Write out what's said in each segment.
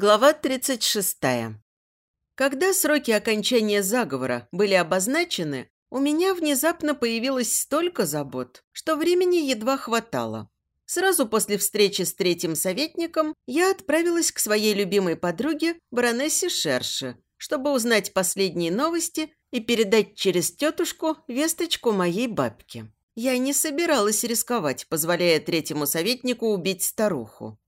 Глава 36. Когда сроки окончания заговора были обозначены, у меня внезапно появилось столько забот, что времени едва хватало. Сразу после встречи с третьим советником я отправилась к своей любимой подруге, баронессе Шерше, чтобы узнать последние новости и передать через тетушку весточку моей бабки. Я не собиралась рисковать, позволяя третьему советнику убить старуху.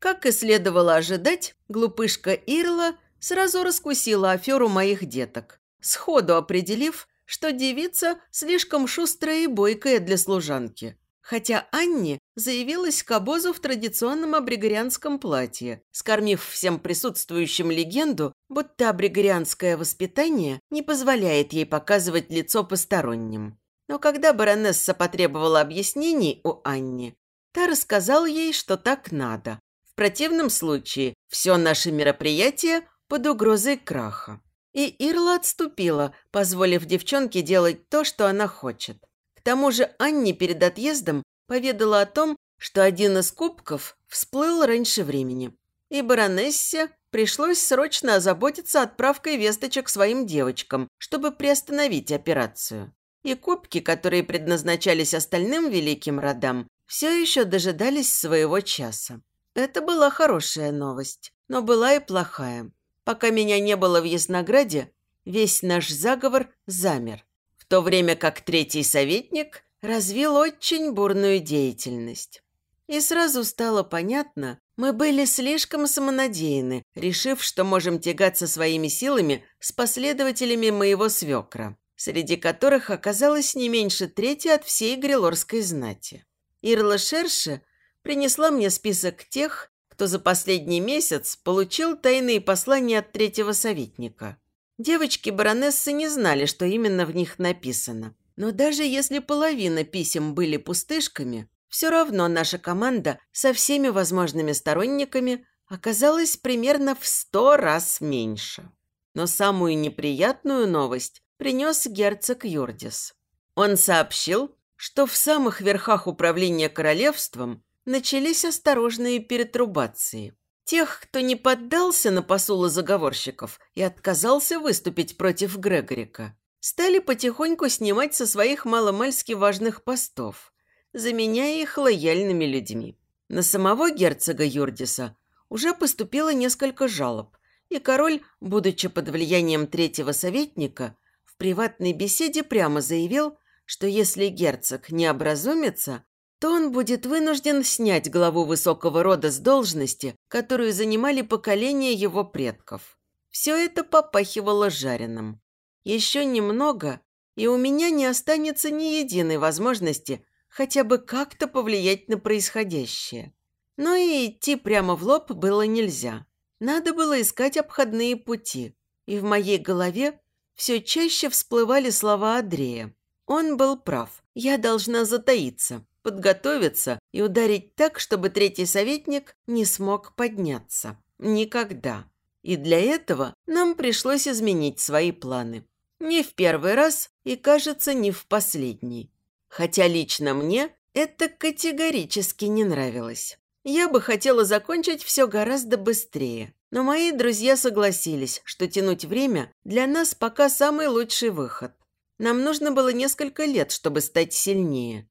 Как и следовало ожидать, глупышка Ирла сразу раскусила аферу моих деток, сходу определив, что девица слишком шустрая и бойкая для служанки. Хотя Анни заявилась к обозу в традиционном абригорианском платье, скормив всем присутствующим легенду, будто абригорианское воспитание не позволяет ей показывать лицо посторонним. Но когда баронесса потребовала объяснений у Анни, та рассказал ей, что так надо, противном случае все наше мероприятие под угрозой краха. И Ирла отступила, позволив девчонке делать то, что она хочет. К тому же Анне перед отъездом поведала о том, что один из кубков всплыл раньше времени. И баронессе пришлось срочно озаботиться отправкой весточек своим девочкам, чтобы приостановить операцию. И кубки, которые предназначались остальным великим родам, все еще дожидались своего часа. Это была хорошая новость, но была и плохая. Пока меня не было в Яснограде, весь наш заговор замер, в то время как третий советник развил очень бурную деятельность. И сразу стало понятно, мы были слишком самонадеяны, решив, что можем тягаться своими силами с последователями моего свекра, среди которых оказалось не меньше трети от всей грилорской знати. Ирла Шерше принесла мне список тех, кто за последний месяц получил тайные послания от третьего советника. Девочки-баронессы не знали, что именно в них написано. Но даже если половина писем были пустышками, все равно наша команда со всеми возможными сторонниками оказалась примерно в сто раз меньше. Но самую неприятную новость принес герцог Юрдис. Он сообщил, что в самых верхах управления королевством начались осторожные перетрубации. Тех, кто не поддался на посулы заговорщиков и отказался выступить против Грегорика, стали потихоньку снимать со своих маломальски важных постов, заменяя их лояльными людьми. На самого герцога Юрдиса уже поступило несколько жалоб, и король, будучи под влиянием третьего советника, в приватной беседе прямо заявил, что если герцог не образумится, то он будет вынужден снять главу высокого рода с должности, которую занимали поколения его предков. Все это попахивало жареным. Еще немного, и у меня не останется ни единой возможности хотя бы как-то повлиять на происходящее. Но и идти прямо в лоб было нельзя. Надо было искать обходные пути. И в моей голове все чаще всплывали слова Андрея. Он был прав. Я должна затаиться, подготовиться и ударить так, чтобы третий советник не смог подняться. Никогда. И для этого нам пришлось изменить свои планы. Не в первый раз и, кажется, не в последний. Хотя лично мне это категорически не нравилось. Я бы хотела закончить все гораздо быстрее. Но мои друзья согласились, что тянуть время для нас пока самый лучший выход. Нам нужно было несколько лет, чтобы стать сильнее.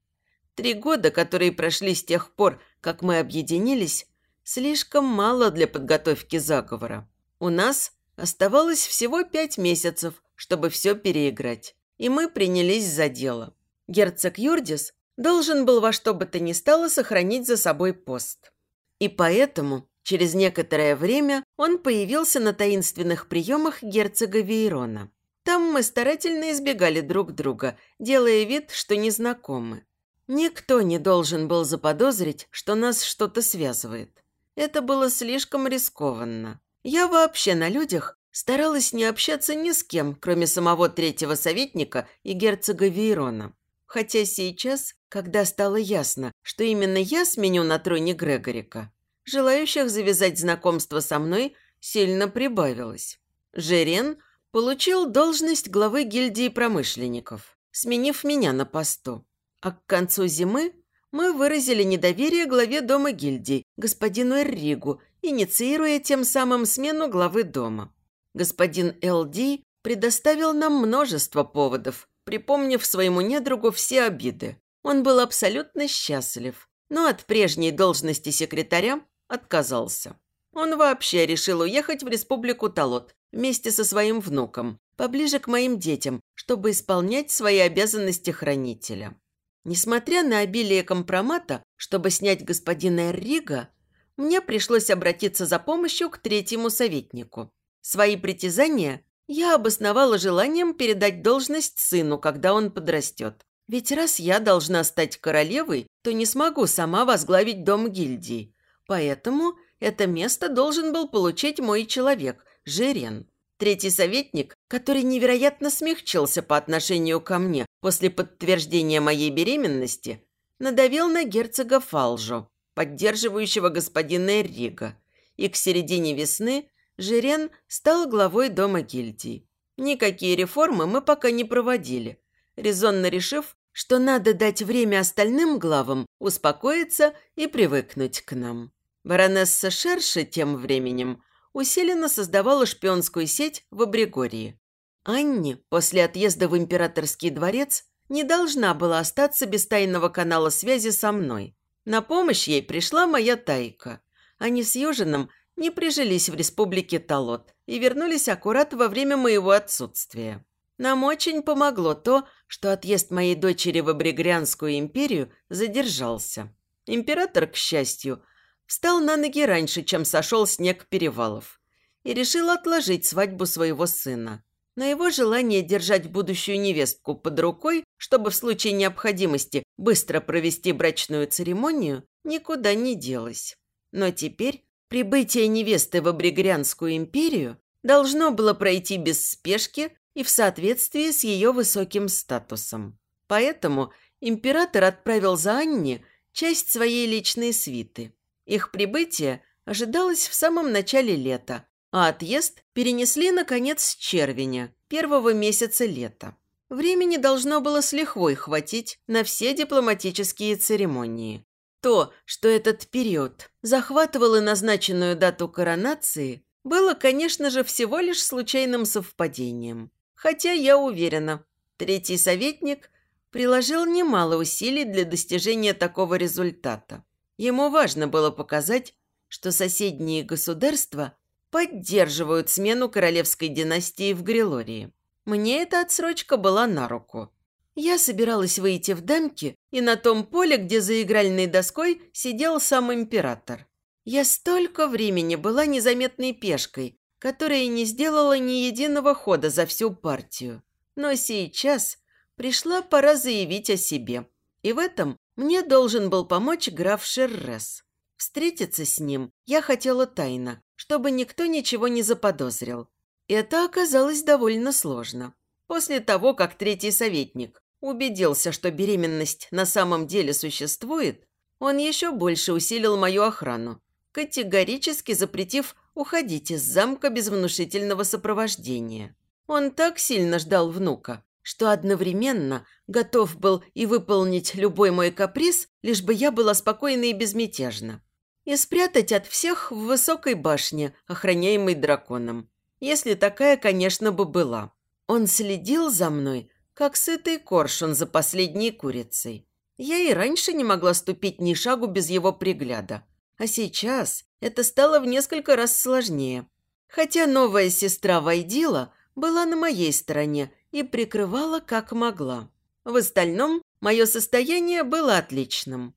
Три года, которые прошли с тех пор, как мы объединились, слишком мало для подготовки заговора. У нас оставалось всего пять месяцев, чтобы все переиграть. И мы принялись за дело. Герцог Юрдис должен был во что бы то ни стало сохранить за собой пост. И поэтому через некоторое время он появился на таинственных приемах герцога Вейрона. Там мы старательно избегали друг друга, делая вид, что не знакомы. Никто не должен был заподозрить, что нас что-то связывает. Это было слишком рискованно. Я вообще на людях старалась не общаться ни с кем, кроме самого третьего советника и герцога Вейрона. Хотя сейчас, когда стало ясно, что именно я сменю на троне Грегорика, желающих завязать знакомство со мной сильно прибавилось. Жерен получил должность главы гильдии промышленников, сменив меня на посту. А к концу зимы мы выразили недоверие главе дома гильдии, господину Эрригу, инициируя тем самым смену главы дома. Господин Л.Д. предоставил нам множество поводов, припомнив своему недругу все обиды. Он был абсолютно счастлив, но от прежней должности секретаря отказался. Он вообще решил уехать в республику Талот вместе со своим внуком, поближе к моим детям, чтобы исполнять свои обязанности хранителя. Несмотря на обилие компромата, чтобы снять господина Эррига, мне пришлось обратиться за помощью к третьему советнику. Свои притязания я обосновала желанием передать должность сыну, когда он подрастет. Ведь раз я должна стать королевой, то не смогу сама возглавить дом гильдии. Поэтому это место должен был получить мой человек, Жирен. Третий советник, который невероятно смягчился по отношению ко мне после подтверждения моей беременности, надавил на герцога Фалжо, поддерживающего господина Эррига, и к середине весны Жирен стал главой дома гильдии. Никакие реформы мы пока не проводили, резонно решив, что надо дать время остальным главам успокоиться и привыкнуть к нам. Баронесса Шерши тем временем усиленно создавала шпионскую сеть в Абригории. Анне после отъезда в императорский дворец не должна была остаться без тайного канала связи со мной. На помощь ей пришла моя тайка. Они с Южином не прижились в республике Талот и вернулись аккурат во время моего отсутствия. Нам очень помогло то, что отъезд моей дочери в Абригрянскую империю задержался. Император, к счастью, встал на ноги раньше, чем сошел снег перевалов, и решил отложить свадьбу своего сына. Но его желание держать будущую невестку под рукой, чтобы в случае необходимости быстро провести брачную церемонию, никуда не делось. Но теперь прибытие невесты в Абригрянскую империю должно было пройти без спешки и в соответствии с ее высоким статусом. Поэтому император отправил за Анне часть своей личной свиты. Их прибытие ожидалось в самом начале лета, а отъезд перенесли на конец червеня, первого месяца лета. Времени должно было с лихвой хватить на все дипломатические церемонии. То, что этот период захватывал и назначенную дату коронации, было, конечно же, всего лишь случайным совпадением. Хотя я уверена, третий советник приложил немало усилий для достижения такого результата. Ему важно было показать, что соседние государства поддерживают смену королевской династии в Грилории. Мне эта отсрочка была на руку. Я собиралась выйти в дамки и на том поле, где за игральной доской сидел сам император. Я столько времени была незаметной пешкой, которая не сделала ни единого хода за всю партию. Но сейчас пришла пора заявить о себе. И в этом мне должен был помочь граф Шеррес. Встретиться с ним я хотела тайно, чтобы никто ничего не заподозрил. Это оказалось довольно сложно. После того, как третий советник убедился, что беременность на самом деле существует, он еще больше усилил мою охрану, категорически запретив уходить из замка без внушительного сопровождения. Он так сильно ждал внука, что одновременно готов был и выполнить любой мой каприз, лишь бы я была спокойна и безмятежна. И спрятать от всех в высокой башне, охраняемой драконом. Если такая, конечно, бы была. Он следил за мной, как сытый коршун за последней курицей. Я и раньше не могла ступить ни шагу без его пригляда. А сейчас это стало в несколько раз сложнее. Хотя новая сестра Вайдила была на моей стороне и прикрывала как могла. В остальном мое состояние было отличным.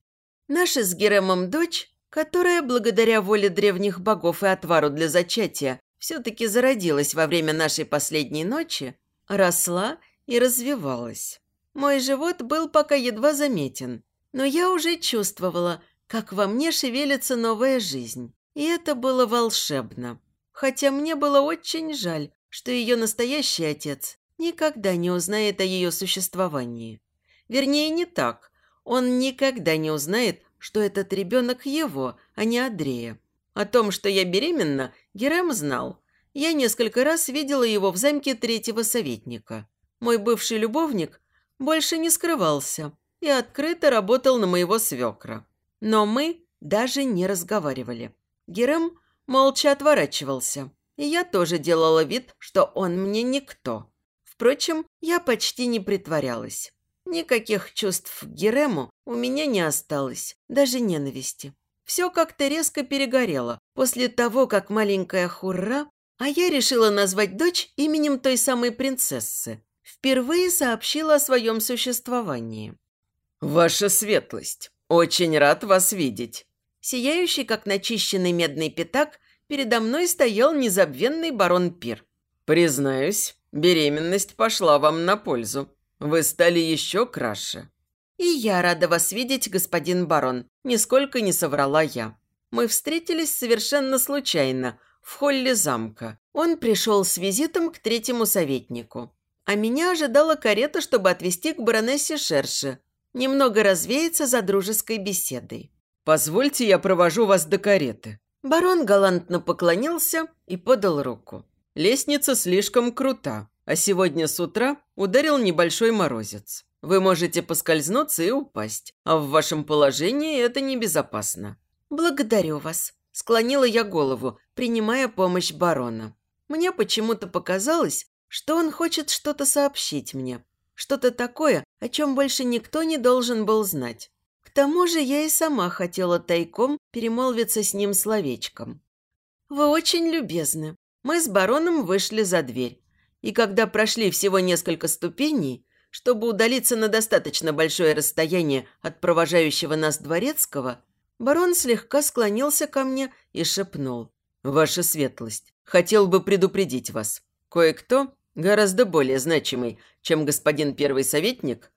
Наша с Геремом дочь, которая благодаря воле древних богов и отвару для зачатия все-таки зародилась во время нашей последней ночи, росла и развивалась. Мой живот был пока едва заметен, но я уже чувствовала, как во мне шевелится новая жизнь. И это было волшебно. Хотя мне было очень жаль, что ее настоящий отец никогда не узнает о ее существовании. Вернее, не так. Он никогда не узнает, что этот ребенок его, а не Андрея. О том, что я беременна, Герем знал. Я несколько раз видела его в замке третьего советника. Мой бывший любовник больше не скрывался и открыто работал на моего свекра. Но мы даже не разговаривали. Герем молча отворачивался. И я тоже делала вид, что он мне никто. Впрочем, я почти не притворялась. Никаких чувств к Герему у меня не осталось, даже ненависти. Все как-то резко перегорело после того, как маленькая Хурра, а я решила назвать дочь именем той самой принцессы, впервые сообщила о своем существовании. «Ваша светлость, очень рад вас видеть!» Сияющий, как начищенный медный пятак, передо мной стоял незабвенный барон Пир. «Признаюсь, беременность пошла вам на пользу. Вы стали еще краше». «И я рада вас видеть, господин барон», – нисколько не соврала я. Мы встретились совершенно случайно, в холле замка. Он пришел с визитом к третьему советнику. А меня ожидала карета, чтобы отвезти к баронессе Шерше. Немного развеяться за дружеской беседой. «Позвольте, я провожу вас до кареты». Барон галантно поклонился и подал руку. «Лестница слишком крута, а сегодня с утра ударил небольшой морозец. Вы можете поскользнуться и упасть, а в вашем положении это небезопасно». «Благодарю вас», – склонила я голову, принимая помощь барона. Мне почему-то показалось, что он хочет что-то сообщить мне. Что-то такое, о чем больше никто не должен был знать. К тому же я и сама хотела тайком перемолвиться с ним словечком. «Вы очень любезны». Мы с бароном вышли за дверь. И когда прошли всего несколько ступеней, чтобы удалиться на достаточно большое расстояние от провожающего нас дворецкого, барон слегка склонился ко мне и шепнул. «Ваша светлость, хотел бы предупредить вас. Кое-кто, гораздо более значимый, чем господин первый советник,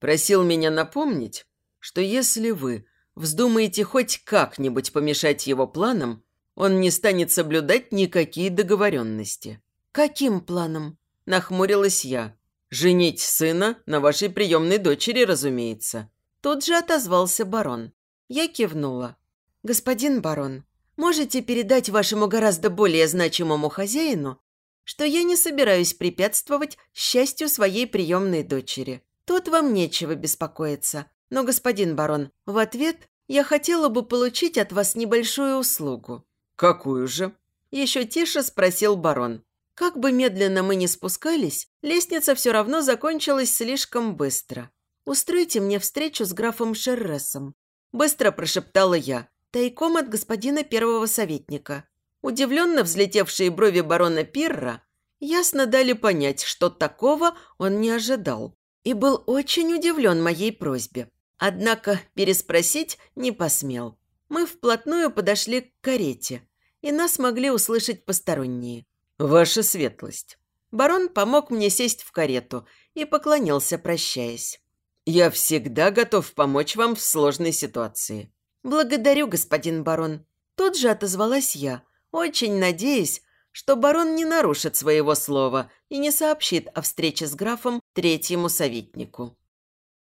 просил меня напомнить, что если вы вздумаете хоть как-нибудь помешать его планам, он не станет соблюдать никакие договоренности». «Каким планом?» – нахмурилась я. «Женить сына на вашей приемной дочери, разумеется». Тут же отозвался барон. Я кивнула. «Господин барон, можете передать вашему гораздо более значимому хозяину, что я не собираюсь препятствовать счастью своей приемной дочери. Тут вам нечего беспокоиться. Но, господин барон, в ответ я хотела бы получить от вас небольшую услугу». «Какую же?» Еще тише спросил барон. Как бы медленно мы ни спускались, лестница все равно закончилась слишком быстро. «Устройте мне встречу с графом Шерресом», – быстро прошептала я, тайком от господина первого советника. Удивленно взлетевшие брови барона Пирра ясно дали понять, что такого он не ожидал. И был очень удивлен моей просьбе. Однако переспросить не посмел. Мы вплотную подошли к карете, и нас могли услышать посторонние. «Ваша светлость». Барон помог мне сесть в карету и поклонился, прощаясь. «Я всегда готов помочь вам в сложной ситуации». «Благодарю, господин барон». Тут же отозвалась я, очень надеясь, что барон не нарушит своего слова и не сообщит о встрече с графом третьему советнику.